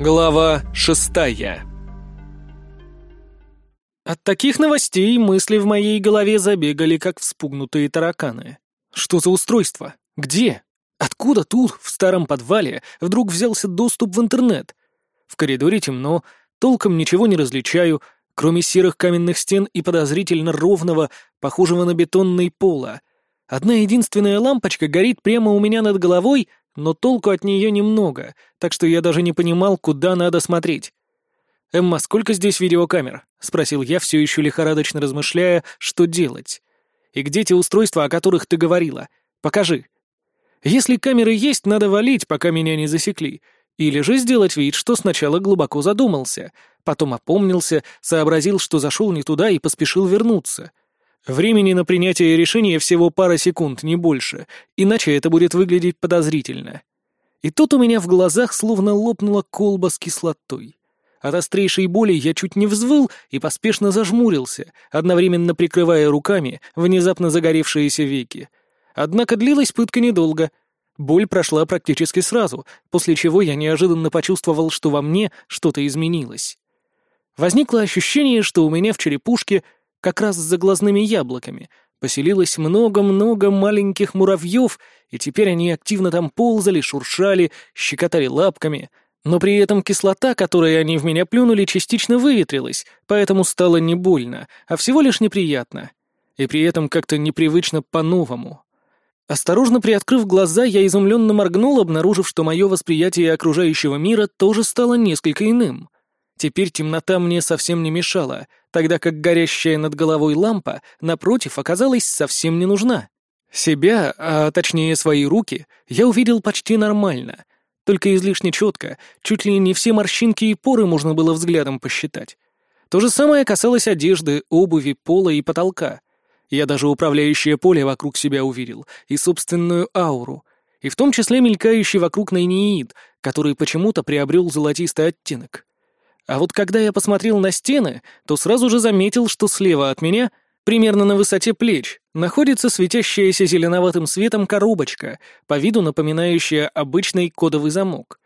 Глава шестая От таких новостей мысли в моей голове забегали, как вспугнутые тараканы. Что за устройство? Где? Откуда тут, в старом подвале, вдруг взялся доступ в интернет? В коридоре темно, толком ничего не различаю, кроме серых каменных стен и подозрительно ровного, похожего на бетонный пола. Одна единственная лампочка горит прямо у меня над головой — но толку от нее немного, так что я даже не понимал, куда надо смотреть. «Эмма, сколько здесь видеокамер?» — спросил я, все еще лихорадочно размышляя, что делать. «И где те устройства, о которых ты говорила? Покажи». «Если камеры есть, надо валить, пока меня не засекли. Или же сделать вид, что сначала глубоко задумался, потом опомнился, сообразил, что зашел не туда и поспешил вернуться. Времени на принятие решения всего пара секунд, не больше, иначе это будет выглядеть подозрительно. И тут у меня в глазах словно лопнула колба с кислотой. От острейшей боли я чуть не взвыл и поспешно зажмурился, одновременно прикрывая руками внезапно загоревшиеся веки. Однако длилась пытка недолго. Боль прошла практически сразу, после чего я неожиданно почувствовал, что во мне что-то изменилось. Возникло ощущение, что у меня в черепушке — как раз за глазными яблоками, поселилось много-много маленьких муравьев, и теперь они активно там ползали, шуршали, щекотали лапками. Но при этом кислота, которой они в меня плюнули, частично выветрилась, поэтому стало не больно, а всего лишь неприятно. И при этом как-то непривычно по-новому. Осторожно приоткрыв глаза, я изумленно моргнул, обнаружив, что мое восприятие окружающего мира тоже стало несколько иным — Теперь темнота мне совсем не мешала, тогда как горящая над головой лампа, напротив, оказалась совсем не нужна. Себя, а точнее свои руки, я увидел почти нормально, только излишне четко, чуть ли не все морщинки и поры можно было взглядом посчитать. То же самое касалось одежды, обуви, пола и потолка. Я даже управляющее поле вокруг себя увидел, и собственную ауру, и в том числе мелькающий вокруг найниид, который почему-то приобрел золотистый оттенок. А вот когда я посмотрел на стены, то сразу же заметил, что слева от меня, примерно на высоте плеч, находится светящаяся зеленоватым светом коробочка, по виду напоминающая обычный кодовый замок.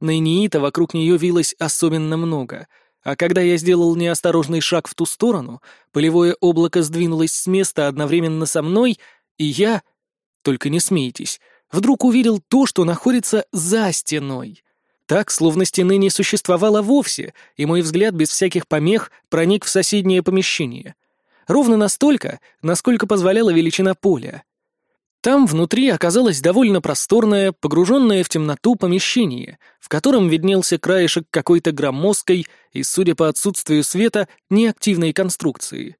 Найниита вокруг нее вилось особенно много, а когда я сделал неосторожный шаг в ту сторону, полевое облако сдвинулось с места одновременно со мной, и я, только не смейтесь, вдруг увидел то, что находится за стеной — так, словно стены не существовало вовсе, и мой взгляд без всяких помех проник в соседнее помещение. Ровно настолько, насколько позволяла величина поля. Там внутри оказалось довольно просторное, погруженное в темноту помещение, в котором виднелся краешек какой-то громоздкой и, судя по отсутствию света, неактивной конструкции.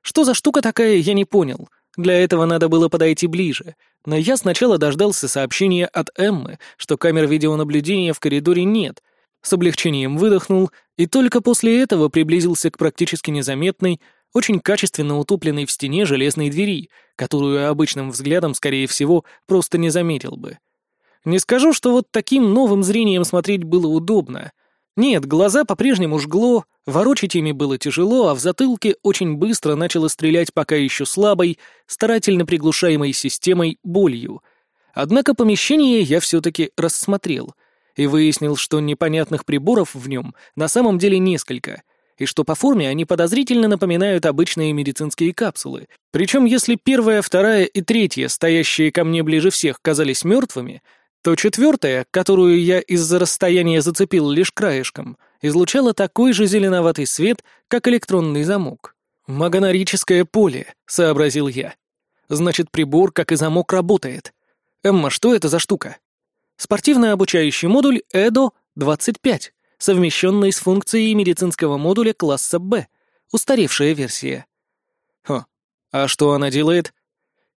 Что за штука такая, я не понял, для этого надо было подойти ближе, но я сначала дождался сообщения от Эммы, что камер видеонаблюдения в коридоре нет, с облегчением выдохнул и только после этого приблизился к практически незаметной, очень качественно утопленной в стене железной двери, которую обычным взглядом, скорее всего, просто не заметил бы. Не скажу, что вот таким новым зрением смотреть было удобно — нет, глаза по-прежнему жгло, ворочать ими было тяжело, а в затылке очень быстро начало стрелять пока еще слабой, старательно приглушаемой системой болью. Однако помещение я все-таки рассмотрел и выяснил, что непонятных приборов в нем на самом деле несколько, и что по форме они подозрительно напоминают обычные медицинские капсулы. Причем если первая, вторая и третья, стоящие ко мне ближе всех, казались мертвыми, то четвертая, которую я из-за расстояния зацепил лишь краешком, излучала такой же зеленоватый свет, как электронный замок. «Магонорическое поле», — сообразил я. «Значит, прибор, как и замок, работает. Эмма, что это за штука?» «Спортивно-обучающий модуль ЭДО-25, совмещенный с функцией медицинского модуля класса Б, устаревшая версия». «Хм, а что она делает?»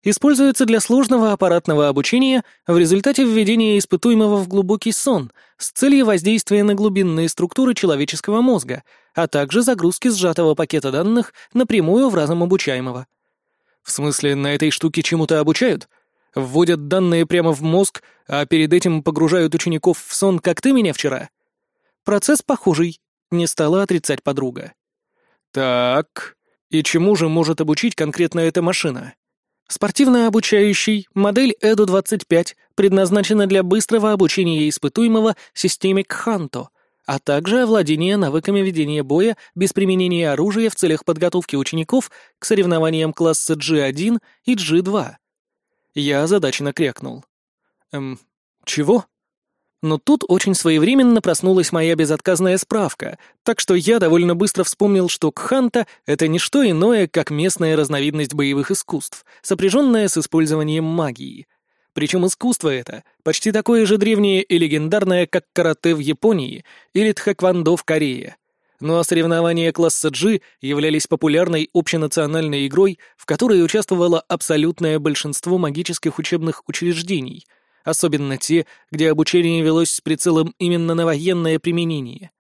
Используется для сложного аппаратного обучения в результате введения испытуемого в глубокий сон с целью воздействия на глубинные структуры человеческого мозга, а также загрузки сжатого пакета данных напрямую в разум обучаемого. В смысле, на этой штуке чему-то обучают? Вводят данные прямо в мозг, а перед этим погружают учеников в сон, как ты меня вчера? Процесс похожий, не стала отрицать подруга. Так, и чему же может обучить конкретно эта машина? Спортивно-обучающий, модель EDO-25 предназначена для быстрого обучения испытуемого системе Кханто, а также овладение навыками ведения боя без применения оружия в целях подготовки учеников к соревнованиям класса G1 и G2. Я озадаченно крякнул. Эм, чего? Но тут очень своевременно проснулась моя безотказная справка, так что я довольно быстро вспомнил, что кханта — это не что иное, как местная разновидность боевых искусств, сопряженная с использованием магии. Причем искусство это почти такое же древнее и легендарное, как карате в Японии или тхэквондо в Корее. Ну а соревнования класса G являлись популярной общенациональной игрой, в которой участвовало абсолютное большинство магических учебных учреждений — особенно те, где обучение велось с прицелом именно на военное применение.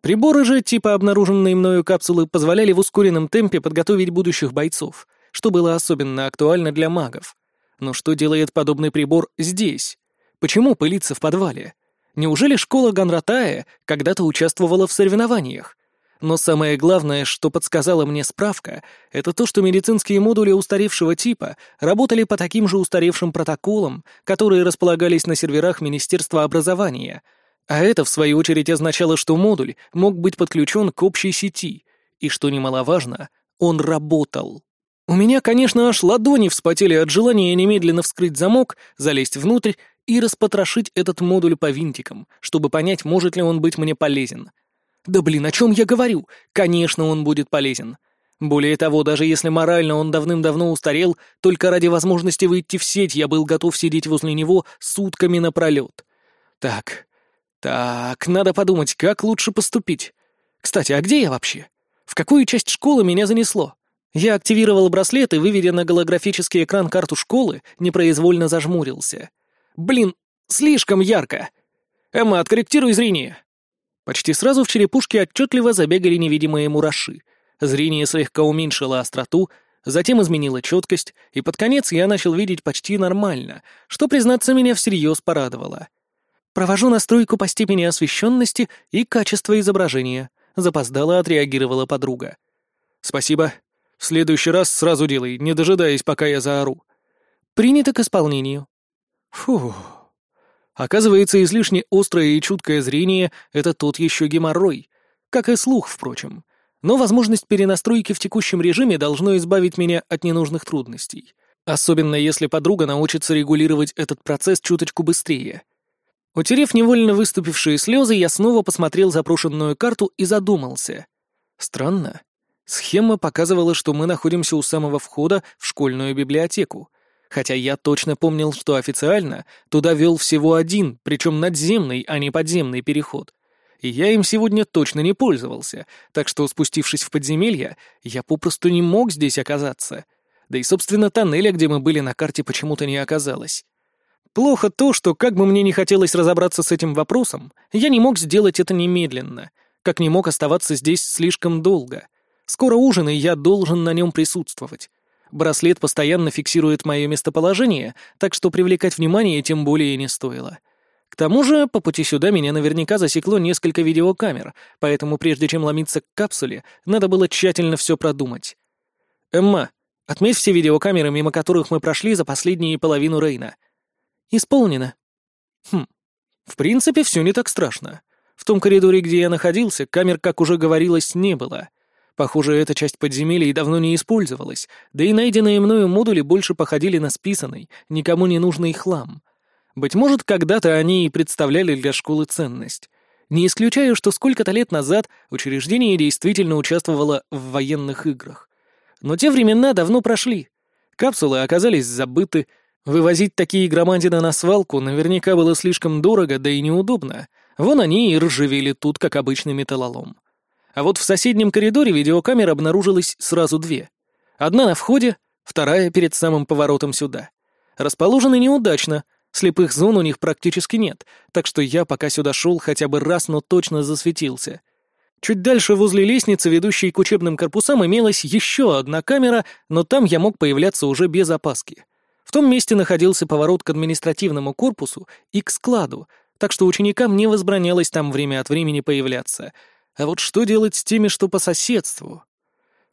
Приборы же, типа обнаруженные мною капсулы, позволяли в ускоренном темпе подготовить будущих бойцов, что было особенно актуально для магов. Но что делает подобный прибор здесь? Почему пылиться в подвале? Неужели школа Ганратая когда-то участвовала в соревнованиях? Но самое главное, что подсказала мне справка, это то, что медицинские модули устаревшего типа работали по таким же устаревшим протоколам, которые располагались на серверах Министерства образования. А это, в свою очередь, означало, что модуль мог быть подключен к общей сети, и, что немаловажно, он работал. У меня, конечно, аж ладони вспотели от желания немедленно вскрыть замок, залезть внутрь и распотрошить этот модуль по винтикам, чтобы понять, может ли он быть мне полезен — да блин, о чем я говорю? Конечно, он будет полезен. Более того, даже если морально он давным-давно устарел, только ради возможности выйти в сеть я был готов сидеть возле него сутками напролет. Так, так, надо подумать, как лучше поступить. Кстати, а где я вообще? В какую часть школы меня занесло? Я активировал браслет и, выведя на голографический экран карту школы, непроизвольно зажмурился. Блин, слишком ярко. Эмма, откорректируй зрение. Почти сразу в черепушке отчетливо забегали невидимые мураши. Зрение слегка уменьшило остроту, затем изменило четкость, и под конец я начал видеть почти нормально, что, признаться, меня всерьез порадовало. «Провожу настройку по степени освещенности и качества изображения», — запоздало отреагировала подруга. «Спасибо. В следующий раз сразу делай, не дожидаясь, пока я заору». «Принято к исполнению». Фух. Оказывается, излишне острое и чуткое зрение — это тот еще геморрой, как и слух, впрочем. Но возможность перенастройки в текущем режиме должно избавить меня от ненужных трудностей. Особенно если подруга научится регулировать этот процесс чуточку быстрее. Утерев невольно выступившие слезы, я снова посмотрел запрошенную карту и задумался. Странно. Схема показывала, что мы находимся у самого входа в школьную библиотеку хотя я точно помнил, что официально туда вел всего один, причем надземный, а не подземный переход. И я им сегодня точно не пользовался, так что, спустившись в подземелье, я попросту не мог здесь оказаться. Да и, собственно, тоннеля, где мы были на карте, почему-то не оказалось. Плохо то, что, как бы мне не хотелось разобраться с этим вопросом, я не мог сделать это немедленно, как не мог оставаться здесь слишком долго. Скоро ужин, и я должен на нем присутствовать. Браслет постоянно фиксирует мое местоположение, так что привлекать внимание тем более не стоило. К тому же, по пути сюда меня наверняка засекло несколько видеокамер, поэтому прежде чем ломиться к капсуле, надо было тщательно все продумать. «Эмма, отметь все видеокамеры, мимо которых мы прошли за последние половину Рейна». «Исполнено». «Хм, в принципе, все не так страшно. В том коридоре, где я находился, камер, как уже говорилось, не было. Похоже, эта часть подземелья давно не использовалась, да и найденные мною модули больше походили на списанный, никому не нужный хлам. Быть может, когда-то они и представляли для школы ценность. Не исключаю, что сколько-то лет назад учреждение действительно участвовало в военных играх. Но те времена давно прошли. Капсулы оказались забыты. Вывозить такие громадины на свалку наверняка было слишком дорого, да и неудобно. Вон они и ржавели тут, как обычный металлолом. А вот в соседнем коридоре видеокамер обнаружилось сразу две. Одна на входе, вторая перед самым поворотом сюда. Расположены неудачно, слепых зон у них практически нет, так что я, пока сюда шел, хотя бы раз, но точно засветился. Чуть дальше, возле лестницы, ведущей к учебным корпусам, имелась еще одна камера, но там я мог появляться уже без опаски. В том месте находился поворот к административному корпусу и к складу, так что ученикам не возбранялось там время от времени появляться — а вот что делать с теми, что по соседству?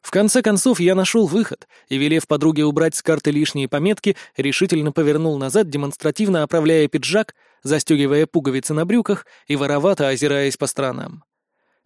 В конце концов, я нашел выход и, велев подруге убрать с карты лишние пометки, решительно повернул назад, демонстративно оправляя пиджак, застегивая пуговицы на брюках и воровато озираясь по сторонам.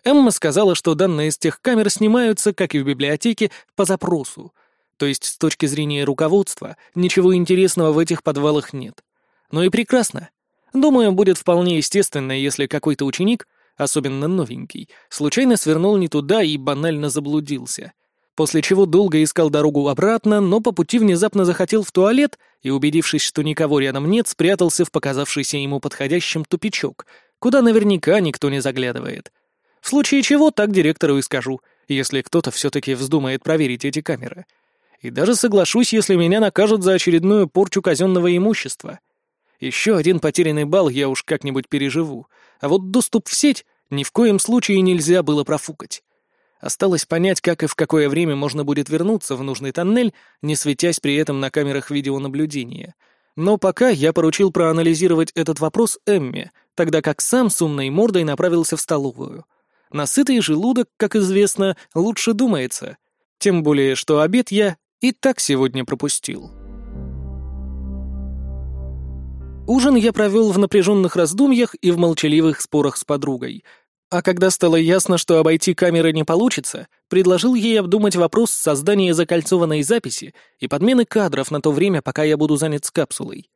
Эмма сказала, что данные с тех камер снимаются, как и в библиотеке, по запросу. То есть, с точки зрения руководства, ничего интересного в этих подвалах нет. Ну и прекрасно. Думаю, будет вполне естественно, если какой-то ученик, особенно новенький, случайно свернул не туда и банально заблудился — после чего долго искал дорогу обратно, но по пути внезапно захотел в туалет и, убедившись, что никого рядом нет, спрятался в показавшийся ему подходящим тупичок, куда наверняка никто не заглядывает. В случае чего так директору и скажу, если кто-то все-таки вздумает проверить эти камеры. И даже соглашусь, если меня накажут за очередную порчу казенного имущества. Еще один потерянный балл я уж как-нибудь переживу, а вот доступ в сеть ни в коем случае нельзя было профукать. Осталось понять, как и в какое время можно будет вернуться в нужный тоннель, не светясь при этом на камерах видеонаблюдения. Но пока я поручил проанализировать этот вопрос Эмме, тогда как сам с умной мордой направился в столовую. Насытый желудок, как известно, лучше думается. Тем более, что обед я и так сегодня пропустил. Ужин я провел в напряженных раздумьях и в молчаливых спорах с подругой — а когда стало ясно, что обойти камеры не получится, предложил ей обдумать вопрос создания закольцованной записи и подмены кадров на то время, пока я буду занят с капсулой.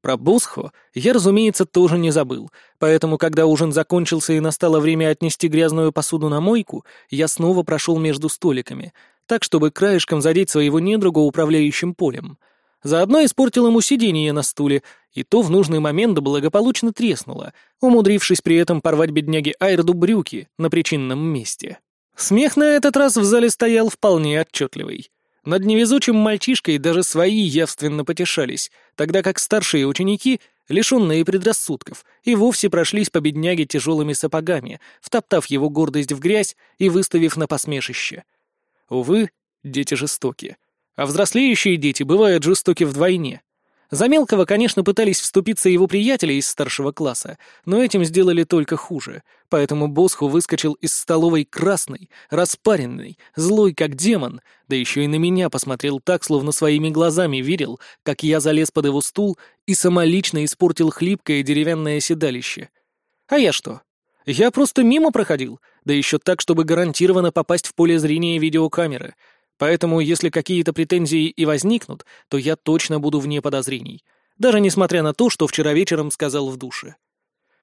Про Босхо я, разумеется, тоже не забыл, поэтому, когда ужин закончился и настало время отнести грязную посуду на мойку, я снова прошел между столиками, так, чтобы краешком задеть своего недруга управляющим полем — Заодно испортил ему сиденье на стуле, и то в нужный момент благополучно треснуло, умудрившись при этом порвать бедняге Айрду брюки на причинном месте. Смех на этот раз в зале стоял вполне отчетливый. Над невезучим мальчишкой даже свои явственно потешались, тогда как старшие ученики, лишенные предрассудков, и вовсе прошлись по бедняге тяжелыми сапогами, втоптав его гордость в грязь и выставив на посмешище. Увы, дети жестоки. А взрослеющие дети бывают жестоки вдвойне. За мелкого, конечно, пытались вступиться его приятели из старшего класса, но этим сделали только хуже, поэтому Босху выскочил из столовой красный, распаренный, злой как демон, да еще и на меня посмотрел так, словно своими глазами видел, как я залез под его стул и самолично испортил хлипкое деревянное седалище. А я что? Я просто мимо проходил, да еще так, чтобы гарантированно попасть в поле зрения видеокамеры — Поэтому, если какие-то претензии и возникнут, то я точно буду вне подозрений, даже несмотря на то, что вчера вечером сказал в душе.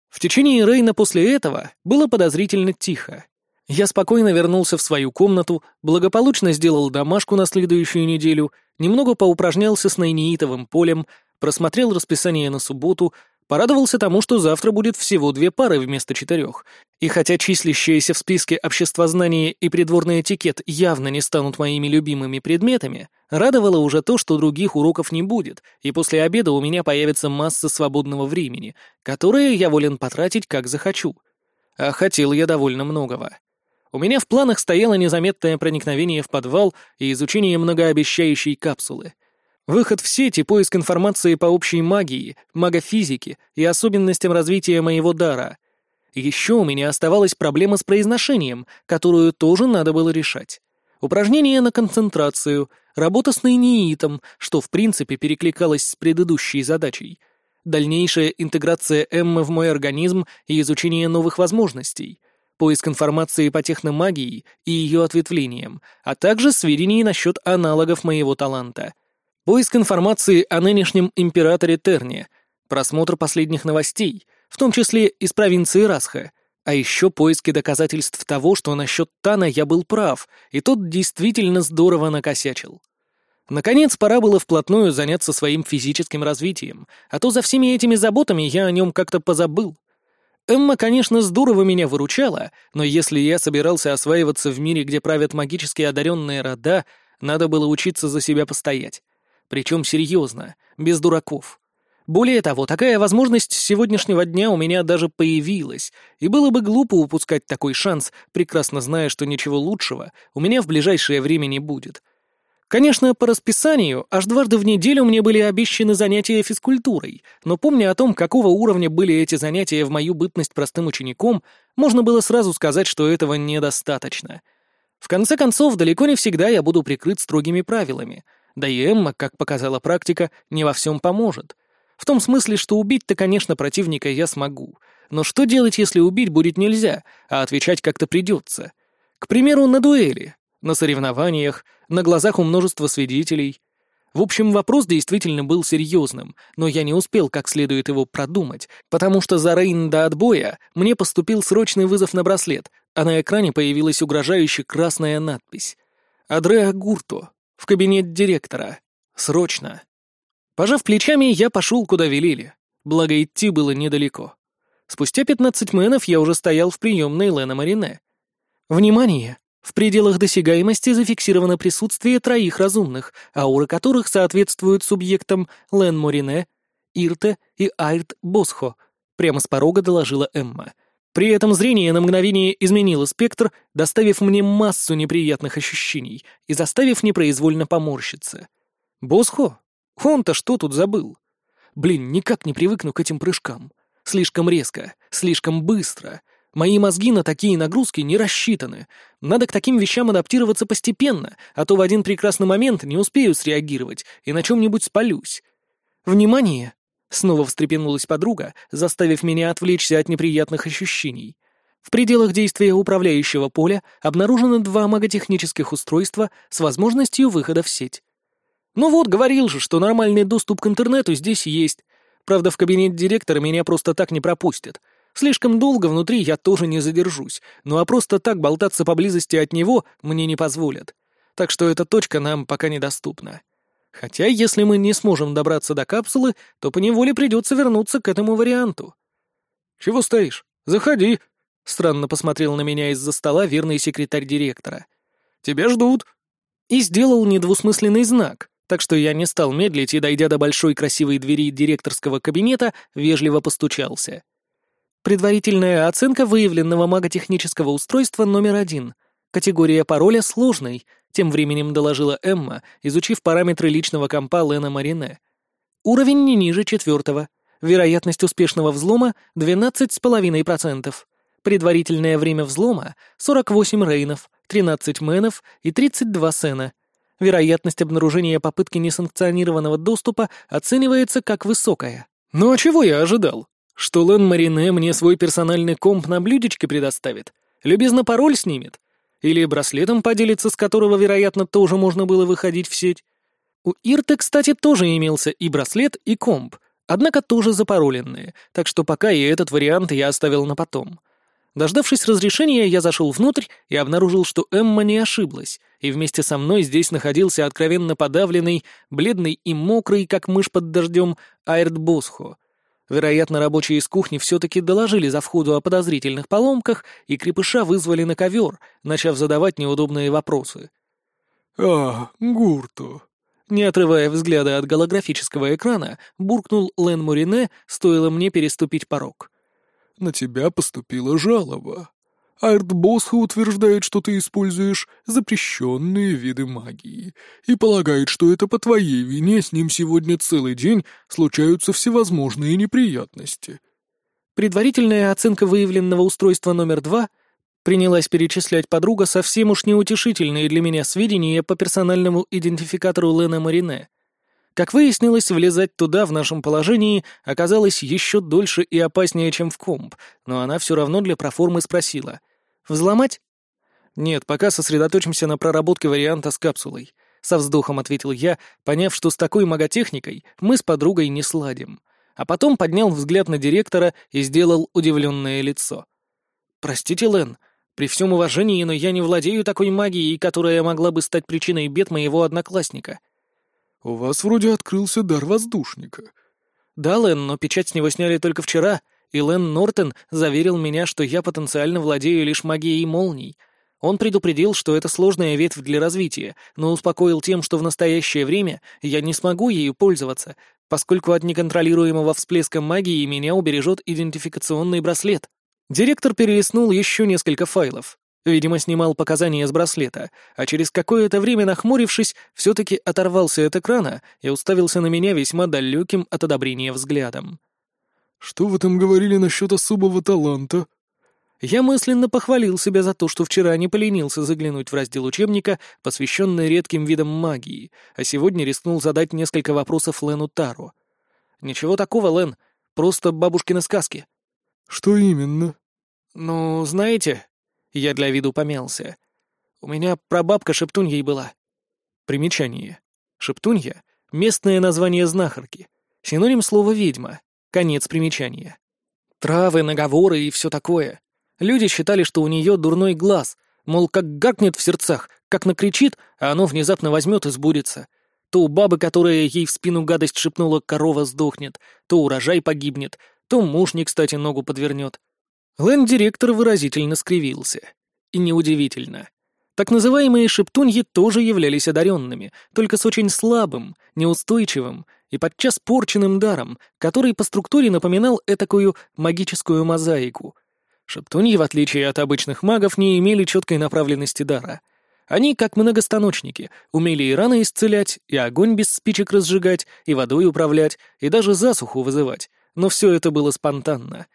В течение Рейна после этого было подозрительно тихо. Я спокойно вернулся в свою комнату, благополучно сделал домашку на следующую неделю, немного поупражнялся с найнеитовым полем, просмотрел расписание на субботу, Порадовался тому, что завтра будет всего две пары вместо четырех. И хотя числящиеся в списке обществознание и придворный этикет явно не станут моими любимыми предметами, радовало уже то, что других уроков не будет, и после обеда у меня появится масса свободного времени, которое я волен потратить как захочу. А хотел я довольно многого. У меня в планах стояло незаметное проникновение в подвал и изучение многообещающей капсулы — Выход в сеть и поиск информации по общей магии, магофизике и особенностям развития моего дара. Еще у меня оставалась проблема с произношением, которую тоже надо было решать. Упражнения на концентрацию, работа с нейниитом, что в принципе перекликалось с предыдущей задачей, дальнейшая интеграция Эммы в мой организм и изучение новых возможностей, поиск информации по техномагии и ее ответвлениям, а также сведений насчет аналогов моего таланта — Поиск информации о нынешнем императоре Терне, просмотр последних новостей, в том числе из провинции Расха, а еще поиски доказательств того, что насчет Тана я был прав, и тот действительно здорово накосячил. Наконец, пора было вплотную заняться своим физическим развитием, а то за всеми этими заботами я о нем как-то позабыл. Эмма, конечно, здорово меня выручала, но если я собирался осваиваться в мире, где правят магически одаренные рода, надо было учиться за себя постоять. Причем серьезно, без дураков. Более того, такая возможность с сегодняшнего дня у меня даже появилась, и было бы глупо упускать такой шанс, прекрасно зная, что ничего лучшего у меня в ближайшее время не будет. Конечно, по расписанию аж дважды в неделю мне были обещаны занятия физкультурой, но помня о том, какого уровня были эти занятия в мою бытность простым учеником, можно было сразу сказать, что этого недостаточно. В конце концов, далеко не всегда я буду прикрыт строгими правилами — да и Эмма, как показала практика, не во всем поможет. В том смысле, что убить-то, конечно, противника я смогу. Но что делать, если убить будет нельзя, а отвечать как-то придется? К примеру, на дуэли, на соревнованиях, на глазах у множества свидетелей. В общем, вопрос действительно был серьезным, но я не успел как следует его продумать, потому что за Рейн до отбоя мне поступил срочный вызов на браслет, а на экране появилась угрожающая красная надпись. «Адреа Гурто. В кабинет директора. Срочно». Пожав плечами, я пошел, куда велели. Благо, идти было недалеко. Спустя пятнадцать мэнов я уже стоял в приемной Лена Марине. Внимание! В пределах досягаемости зафиксировано присутствие троих разумных, ауры которых соответствуют субъектам Лен Морине, Ирте и Альт Босхо, прямо с порога доложила Эмма. При этом зрение на мгновение изменило спектр, доставив мне массу неприятных ощущений и заставив непроизвольно поморщиться. Босхо? Он-то что тут забыл? Блин, никак не привыкну к этим прыжкам. Слишком резко, слишком быстро — Мои мозги на такие нагрузки не рассчитаны. Надо к таким вещам адаптироваться постепенно, а то в один прекрасный момент не успею среагировать и на чем-нибудь спалюсь. «Внимание!» — снова встрепенулась подруга, заставив меня отвлечься от неприятных ощущений. В пределах действия управляющего поля обнаружены два маготехнических устройства с возможностью выхода в сеть. Ну вот, говорил же, что нормальный доступ к интернету здесь есть. Правда, в кабинет директора меня просто так не пропустят — Слишком долго внутри я тоже не задержусь, ну а просто так болтаться поблизости от него мне не позволят. Так что эта точка нам пока недоступна. Хотя, если мы не сможем добраться до капсулы, то поневоле придется вернуться к этому варианту. «Чего стоишь? Заходи!» — странно посмотрел на меня из-за стола верный секретарь директора. «Тебя ждут!» И сделал недвусмысленный знак, так что я не стал медлить и, дойдя до большой красивой двери директорского кабинета, вежливо постучался. Предварительная оценка выявленного маготехнического устройства номер один. Категория пароля сложный, тем временем доложила Эмма, изучив параметры личного компа Лена Марине. Уровень не ниже четвертого. Вероятность успешного взлома — 12,5%. Предварительное время взлома — 48 рейнов, 13 менов и 32 сена. Вероятность обнаружения попытки несанкционированного доступа оценивается как высокая. Ну а чего я ожидал? Что Лен Марине мне свой персональный комп на блюдечке предоставит? Любезно пароль снимет? Или браслетом поделится, с которого, вероятно, тоже можно было выходить в сеть? У Ирты, кстати, тоже имелся и браслет, и комп, однако тоже запароленные, так что пока и этот вариант я оставил на потом. Дождавшись разрешения, я зашел внутрь и обнаружил, что Эмма не ошиблась, и вместе со мной здесь находился откровенно подавленный, бледный и мокрый, как мышь под дождем, Айрт Босхо — Вероятно, рабочие из кухни все-таки доложили за входу о подозрительных поломках, и крепыша вызвали на ковер, начав задавать неудобные вопросы. «А, Гурту!» Не отрывая взгляда от голографического экрана, буркнул Лен Мурине, стоило мне переступить порог. «На тебя поступила жалоба. Артбосха утверждает, что ты используешь запрещенные виды магии, и полагает, что это по твоей вине с ним сегодня целый день случаются всевозможные неприятности. Предварительная оценка выявленного устройства номер два принялась перечислять подруга совсем уж неутешительные для меня сведения по персональному идентификатору Лена Марине. Как выяснилось, влезать туда в нашем положении оказалось еще дольше и опаснее, чем в комп, но она все равно для проформы спросила. «Взломать?» «Нет, пока сосредоточимся на проработке варианта с капсулой», — со вздохом ответил я, поняв, что с такой маготехникой мы с подругой не сладим. А потом поднял взгляд на директора и сделал удивленное лицо. «Простите, Лен, при всем уважении, но я не владею такой магией, которая могла бы стать причиной бед моего одноклассника». «У вас вроде открылся дар воздушника». «Да, Лен, но печать с него сняли только вчера, и Лен Нортон заверил меня, что я потенциально владею лишь магией молний. Он предупредил, что это сложная ветвь для развития, но успокоил тем, что в настоящее время я не смогу ею пользоваться, поскольку от неконтролируемого всплеска магии меня убережет идентификационный браслет». Директор перелистнул еще несколько файлов. Видимо, снимал показания с браслета, а через какое-то время, нахмурившись, все-таки оторвался от экрана и уставился на меня весьма далеким от одобрения взглядом. «Что вы там говорили насчет особого таланта?» Я мысленно похвалил себя за то, что вчера не поленился заглянуть в раздел учебника, посвященный редким видам магии, а сегодня рискнул задать несколько вопросов Лену Тару. Ничего такого, Лен. Просто бабушкины сказки. Что именно? Ну, знаете, я для виду помялся. У меня прабабка шептуньей была. Примечание. Шептунья — местное название знахарки. Синоним слова «ведьма». Конец примечания. Травы, наговоры и все такое. Люди считали, что у нее дурной глаз, мол, как гакнет в сердцах, как накричит, а оно внезапно возьмет и сбудется. То у бабы, которая ей в спину гадость шепнула, корова сдохнет, то урожай погибнет, то муж не кстати ногу подвернет. Лэнд-директор выразительно скривился. И неудивительно. Так называемые шептуньи тоже являлись одаренными, только с очень слабым, неустойчивым и подчас порченным даром, который по структуре напоминал этакую магическую мозаику. Шептуньи, в отличие от обычных магов, не имели четкой направленности дара. Они, как многостаночники, умели и раны исцелять, и огонь без спичек разжигать, и водой управлять, и даже засуху вызывать, но все это было спонтанно.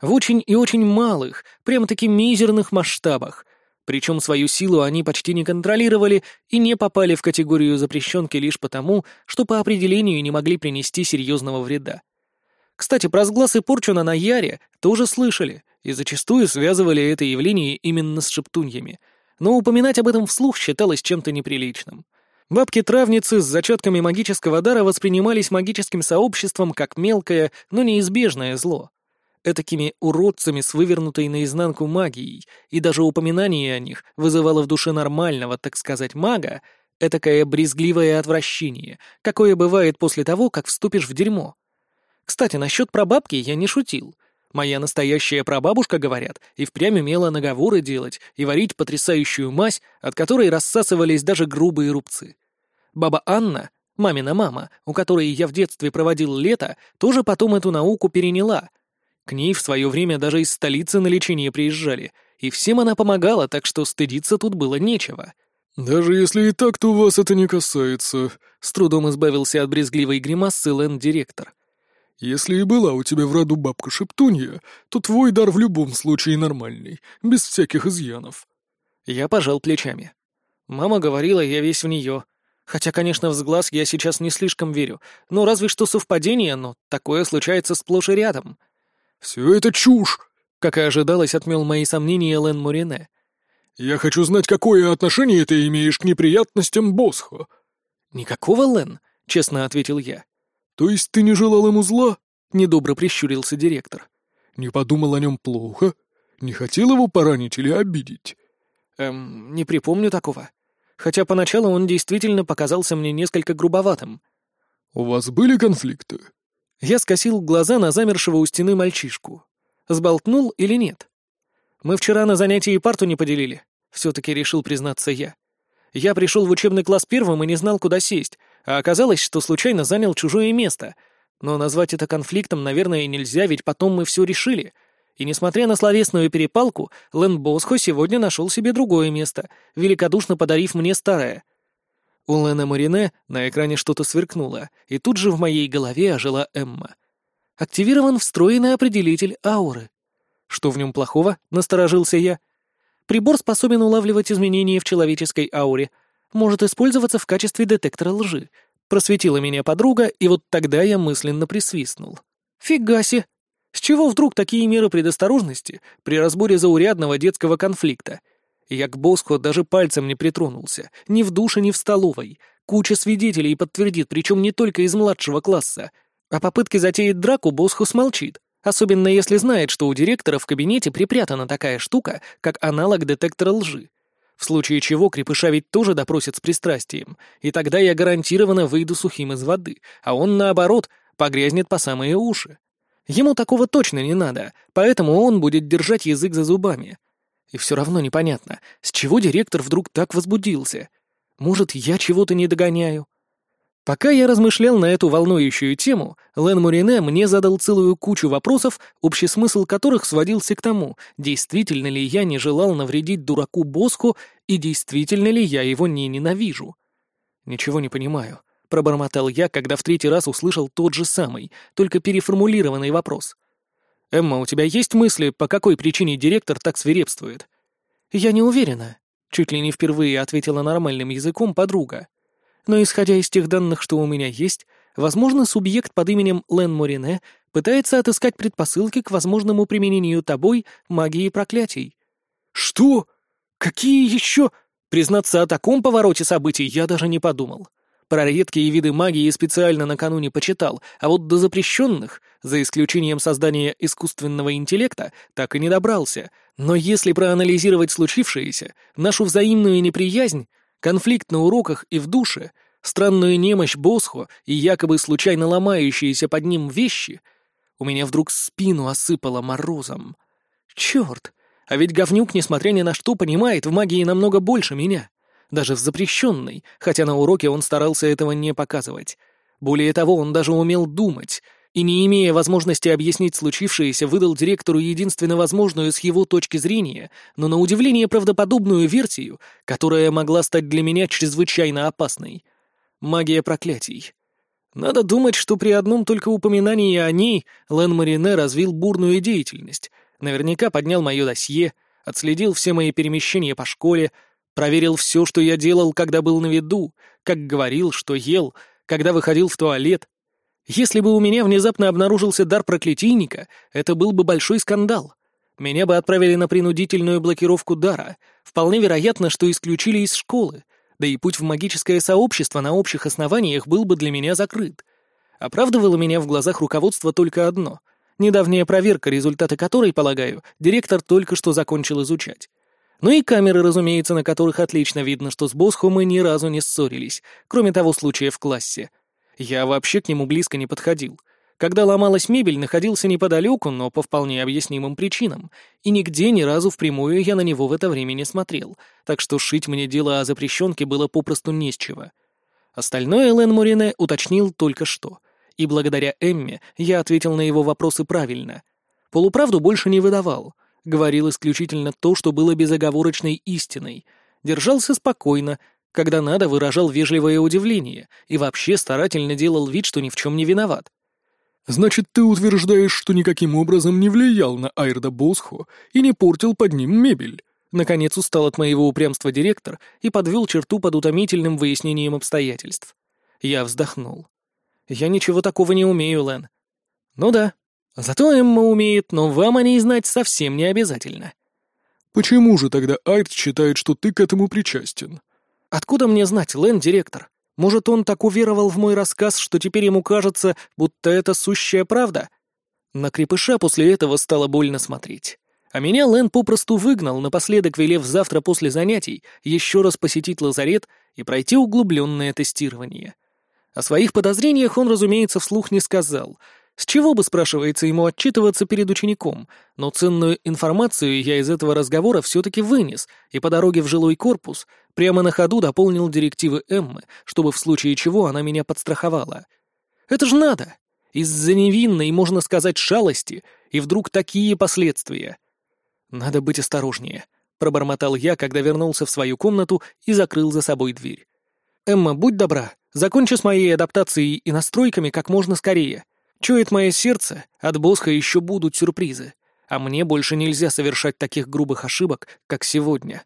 В очень и очень малых, прямо-таки мизерных масштабах — причем свою силу они почти не контролировали и не попали в категорию запрещенки лишь потому, что по определению не могли принести серьезного вреда. Кстати, про сглаз и порчу на Наяре тоже слышали, и зачастую связывали это явление именно с шептуньями, но упоминать об этом вслух считалось чем-то неприличным. Бабки-травницы с зачатками магического дара воспринимались магическим сообществом как мелкое, но неизбежное зло этакими уродцами с вывернутой наизнанку магией, и даже упоминание о них вызывало в душе нормального, так сказать, мага, этакое брезгливое отвращение, какое бывает после того, как вступишь в дерьмо. Кстати, насчет прабабки я не шутил. Моя настоящая прабабушка, говорят, и впрямь умела наговоры делать и варить потрясающую мазь, от которой рассасывались даже грубые рубцы. Баба Анна, мамина мама, у которой я в детстве проводил лето, тоже потом эту науку переняла — к ней в свое время даже из столицы на лечение приезжали, и всем она помогала, так что стыдиться тут было нечего. «Даже если и так, то вас это не касается», — с трудом избавился от брезгливой гримасы Лэнд-директор. «Если и была у тебя в роду бабка Шептунья, то твой дар в любом случае нормальный, без всяких изъянов». Я пожал плечами. Мама говорила, я весь в нее. Хотя, конечно, в сглаз я сейчас не слишком верю. Ну, разве что совпадение, но такое случается сплошь и рядом. «Все это чушь!» — как и ожидалось, отмел мои сомнения Лен Морине. «Я хочу знать, какое отношение ты имеешь к неприятностям Босхо». «Никакого, Лен», — честно ответил я. «То есть ты не желал ему зла?» — недобро прищурился директор. «Не подумал о нем плохо? Не хотел его поранить или обидеть?» «Эм, не припомню такого. Хотя поначалу он действительно показался мне несколько грубоватым». «У вас были конфликты?» Я скосил глаза на замершего у стены мальчишку. Сболтнул или нет? Мы вчера на занятии парту не поделили. Все-таки решил признаться я. Я пришел в учебный класс первым и не знал, куда сесть, а оказалось, что случайно занял чужое место. Но назвать это конфликтом, наверное, нельзя, ведь потом мы все решили. И несмотря на словесную перепалку, Лэн Босхо сегодня нашел себе другое место, великодушно подарив мне старое — у Лена Марине на экране что-то сверкнуло, и тут же в моей голове ожила Эмма. Активирован встроенный определитель ауры. Что в нем плохого? Насторожился я. Прибор способен улавливать изменения в человеческой ауре. Может использоваться в качестве детектора лжи. Просветила меня подруга, и вот тогда я мысленно присвистнул. Фигаси! С чего вдруг такие меры предосторожности при разборе заурядного детского конфликта? Я к Босху даже пальцем не притронулся, ни в душе, ни в столовой. Куча свидетелей подтвердит, причем не только из младшего класса. О попытке затеять драку Босху смолчит, особенно если знает, что у директора в кабинете припрятана такая штука, как аналог детектора лжи. В случае чего крепыша ведь тоже допросят с пристрастием, и тогда я гарантированно выйду сухим из воды, а он, наоборот, погрязнет по самые уши. Ему такого точно не надо, поэтому он будет держать язык за зубами. И все равно непонятно, с чего директор вдруг так возбудился. Может, я чего-то не догоняю? Пока я размышлял на эту волнующую тему, Лен Мурине мне задал целую кучу вопросов, общий смысл которых сводился к тому, действительно ли я не желал навредить дураку Боску и действительно ли я его не ненавижу. «Ничего не понимаю», — пробормотал я, когда в третий раз услышал тот же самый, только переформулированный вопрос. «Эмма, у тебя есть мысли, по какой причине директор так свирепствует?» «Я не уверена», — чуть ли не впервые ответила нормальным языком подруга. «Но исходя из тех данных, что у меня есть, Возможно, субъект под именем Лен Морине пытается отыскать предпосылки к возможному применению тобой магии проклятий. Что? Какие еще? Признаться, о таком повороте событий я даже не подумал. Про редкие виды магии специально накануне почитал, а вот до запрещенных, за исключением создания искусственного интеллекта, так и не добрался. Но если проанализировать случившееся, нашу взаимную неприязнь, конфликт на уроках и в душе, странную немощь Босхо и якобы случайно ломающиеся под ним вещи, у меня вдруг спину осыпало морозом. Черт! А ведь говнюк, несмотря ни на что, понимает в магии намного больше меня даже в запрещенной, хотя на уроке он старался этого не показывать. Более того, он даже умел думать, и, не имея возможности объяснить случившееся, выдал директору единственно возможную с его точки зрения, но на удивление правдоподобную версию, которая могла стать для меня чрезвычайно опасной. Магия проклятий. Надо думать, что при одном только упоминании о ней Лен Марине развил бурную деятельность, наверняка поднял мое досье, отследил все мои перемещения по школе, Проверил все, что я делал, когда был на виду, как говорил, что ел, когда выходил в туалет. Если бы у меня внезапно обнаружился дар проклятийника, это был бы большой скандал. Меня бы отправили на принудительную блокировку дара. Вполне вероятно, что исключили из школы. Да и путь в магическое сообщество на общих основаниях был бы для меня закрыт. Оправдывало меня в глазах руководства только одно — недавняя проверка, результаты которой, полагаю, директор только что закончил изучать. Ну и камеры, разумеется, на которых отлично видно, что с Босхо мы ни разу не ссорились, кроме того случая в классе. Я вообще к нему близко не подходил. Когда ломалась мебель, находился неподалеку, но по вполне объяснимым причинам, и нигде ни разу впрямую я на него в это время не смотрел, так что шить мне дело о запрещенке было попросту не с чего. Остальное Лен Морине уточнил только что, и благодаря Эмме я ответил на его вопросы правильно. Полуправду больше не выдавал — говорил исключительно то, что было безоговорочной истиной, держался спокойно, когда надо, выражал вежливое удивление и вообще старательно делал вид, что ни в чем не виноват. «Значит, ты утверждаешь, что никаким образом не влиял на Айрда Босхо и не портил под ним мебель?» Наконец устал от моего упрямства директор и подвел черту под утомительным выяснением обстоятельств. Я вздохнул. «Я ничего такого не умею, Лэн». «Ну да, Зато Эмма умеет, но вам о ней знать совсем не обязательно. Почему же тогда Айрт считает, что ты к этому причастен? Откуда мне знать, Лэн, директор? Может, он так уверовал в мой рассказ, что теперь ему кажется, будто это сущая правда? На крепыша после этого стало больно смотреть. А меня Лэн попросту выгнал, напоследок велев завтра после занятий еще раз посетить лазарет и пройти углубленное тестирование. О своих подозрениях он, разумеется, вслух не сказал — с чего бы, спрашивается, ему отчитываться перед учеником, но ценную информацию я из этого разговора все-таки вынес и по дороге в жилой корпус прямо на ходу дополнил директивы Эммы, чтобы в случае чего она меня подстраховала. Это же надо! Из-за невинной, можно сказать, шалости, и вдруг такие последствия. Надо быть осторожнее, пробормотал я, когда вернулся в свою комнату и закрыл за собой дверь. Эмма, будь добра, закончи с моей адаптацией и настройками как можно скорее. Чует мое сердце, от Босха еще будут сюрпризы, а мне больше нельзя совершать таких грубых ошибок, как сегодня.